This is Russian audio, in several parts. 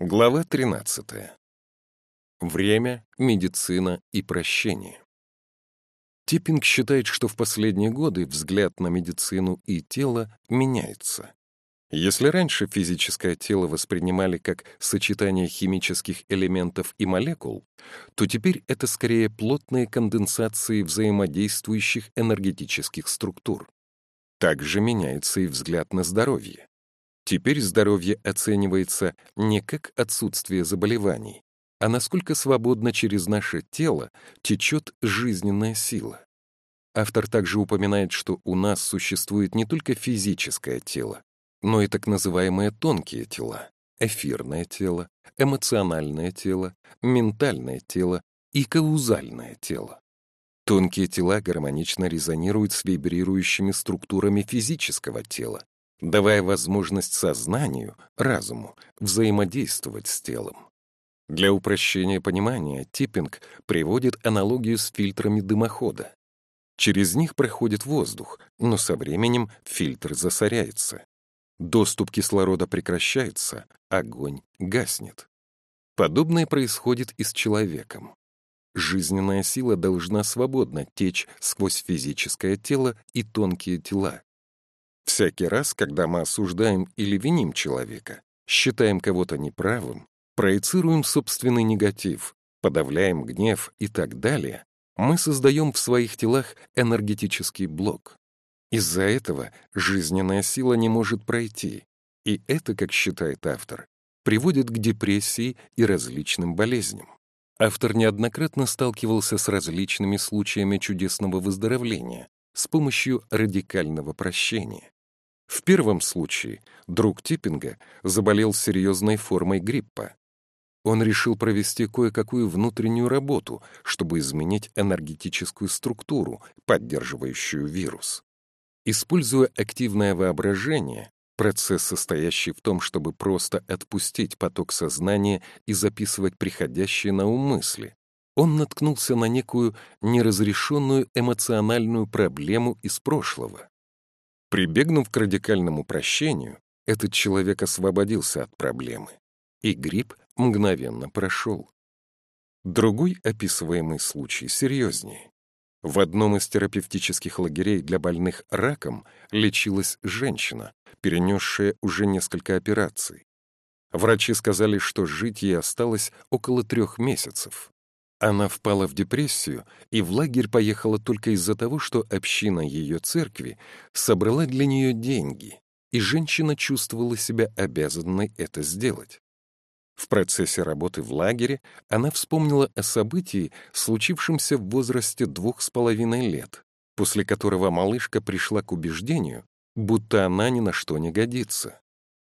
Глава 13. Время, медицина и прощение. Типпинг считает, что в последние годы взгляд на медицину и тело меняется. Если раньше физическое тело воспринимали как сочетание химических элементов и молекул, то теперь это скорее плотные конденсации взаимодействующих энергетических структур. Также меняется и взгляд на здоровье. Теперь здоровье оценивается не как отсутствие заболеваний, а насколько свободно через наше тело течет жизненная сила. Автор также упоминает, что у нас существует не только физическое тело, но и так называемые тонкие тела — эфирное тело, эмоциональное тело, ментальное тело и каузальное тело. Тонкие тела гармонично резонируют с вибрирующими структурами физического тела, давая возможность сознанию, разуму, взаимодействовать с телом. Для упрощения понимания Типпинг приводит аналогию с фильтрами дымохода. Через них проходит воздух, но со временем фильтр засоряется. Доступ кислорода прекращается, огонь гаснет. Подобное происходит и с человеком. Жизненная сила должна свободно течь сквозь физическое тело и тонкие тела, Всякий раз, когда мы осуждаем или виним человека, считаем кого-то неправым, проецируем собственный негатив, подавляем гнев и так далее, мы создаем в своих телах энергетический блок. Из-за этого жизненная сила не может пройти, и это, как считает автор, приводит к депрессии и различным болезням. Автор неоднократно сталкивался с различными случаями чудесного выздоровления с помощью радикального прощения. В первом случае друг Типпинга заболел серьезной формой гриппа. Он решил провести кое-какую внутреннюю работу, чтобы изменить энергетическую структуру, поддерживающую вирус. Используя активное воображение, процесс, состоящий в том, чтобы просто отпустить поток сознания и записывать приходящие на ум мысли, он наткнулся на некую неразрешенную эмоциональную проблему из прошлого. Прибегнув к радикальному прощению, этот человек освободился от проблемы, и грипп мгновенно прошел. Другой описываемый случай серьезнее. В одном из терапевтических лагерей для больных раком лечилась женщина, перенесшая уже несколько операций. Врачи сказали, что жить ей осталось около трех месяцев. Она впала в депрессию и в лагерь поехала только из-за того, что община ее церкви собрала для нее деньги, и женщина чувствовала себя обязанной это сделать. В процессе работы в лагере она вспомнила о событии, случившемся в возрасте двух с половиной лет, после которого малышка пришла к убеждению, будто она ни на что не годится.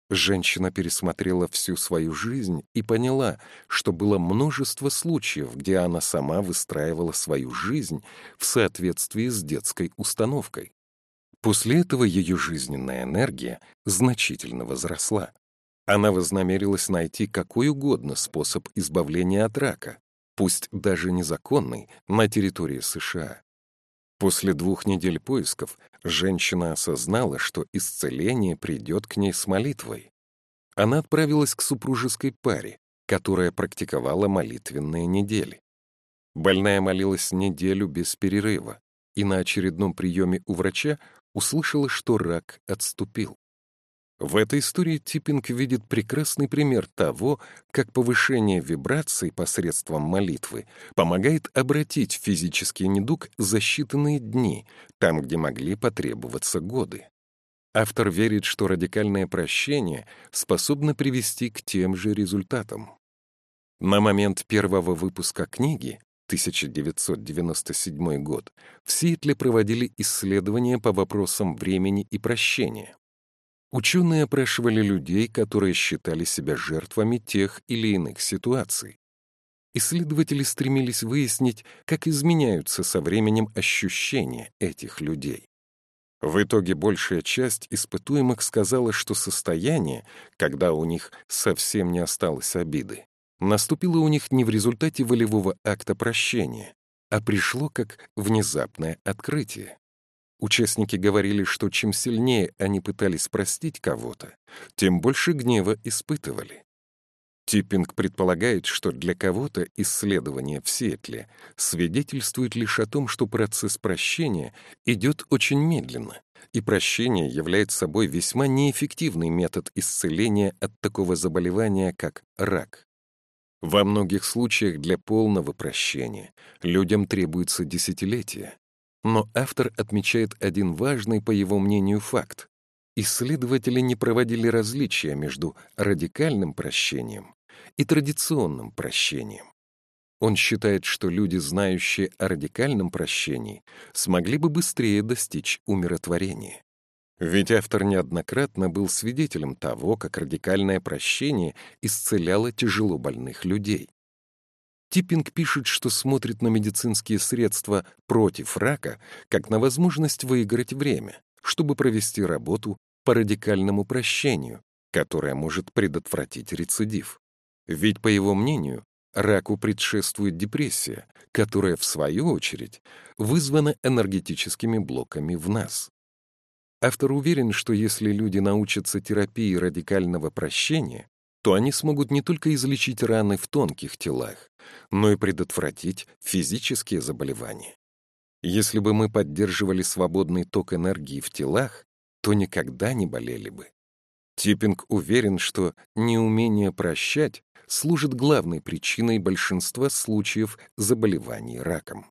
Женщина пересмотрела всю свою жизнь и поняла, что было множество случаев, где она сама выстраивала свою жизнь в соответствии с детской установкой. После этого ее жизненная энергия значительно возросла. Она вознамерилась найти какой угодно способ избавления от рака, пусть даже незаконный, на территории США. После двух недель поисков женщина осознала, что исцеление придет к ней с молитвой. Она отправилась к супружеской паре, которая практиковала молитвенные недели. Больная молилась неделю без перерыва и на очередном приеме у врача услышала, что рак отступил. В этой истории Типпинг видит прекрасный пример того, как повышение вибраций посредством молитвы помогает обратить физический недуг за считанные дни, там, где могли потребоваться годы. Автор верит, что радикальное прощение способно привести к тем же результатам. На момент первого выпуска книги 1997 год в Сиэтле проводили исследования по вопросам времени и прощения. Ученые опрашивали людей, которые считали себя жертвами тех или иных ситуаций. Исследователи стремились выяснить, как изменяются со временем ощущения этих людей. В итоге большая часть испытуемых сказала, что состояние, когда у них совсем не осталось обиды, наступило у них не в результате волевого акта прощения, а пришло как внезапное открытие. Участники говорили, что чем сильнее они пытались простить кого-то, тем больше гнева испытывали. Типпинг предполагает, что для кого-то исследование в Сиэтле свидетельствует лишь о том, что процесс прощения идет очень медленно, и прощение является собой весьма неэффективный метод исцеления от такого заболевания, как рак. Во многих случаях для полного прощения людям требуется десятилетия. Но автор отмечает один важный, по его мнению, факт. Исследователи не проводили различия между радикальным прощением и традиционным прощением. Он считает, что люди, знающие о радикальном прощении, смогли бы быстрее достичь умиротворения. Ведь автор неоднократно был свидетелем того, как радикальное прощение исцеляло тяжело больных людей. Типпинг пишет, что смотрит на медицинские средства против рака как на возможность выиграть время, чтобы провести работу по радикальному прощению, которая может предотвратить рецидив. Ведь, по его мнению, раку предшествует депрессия, которая, в свою очередь, вызвана энергетическими блоками в нас. Автор уверен, что если люди научатся терапии радикального прощения, то они смогут не только излечить раны в тонких телах, но и предотвратить физические заболевания. Если бы мы поддерживали свободный ток энергии в телах, то никогда не болели бы. Типпинг уверен, что неумение прощать служит главной причиной большинства случаев заболеваний раком.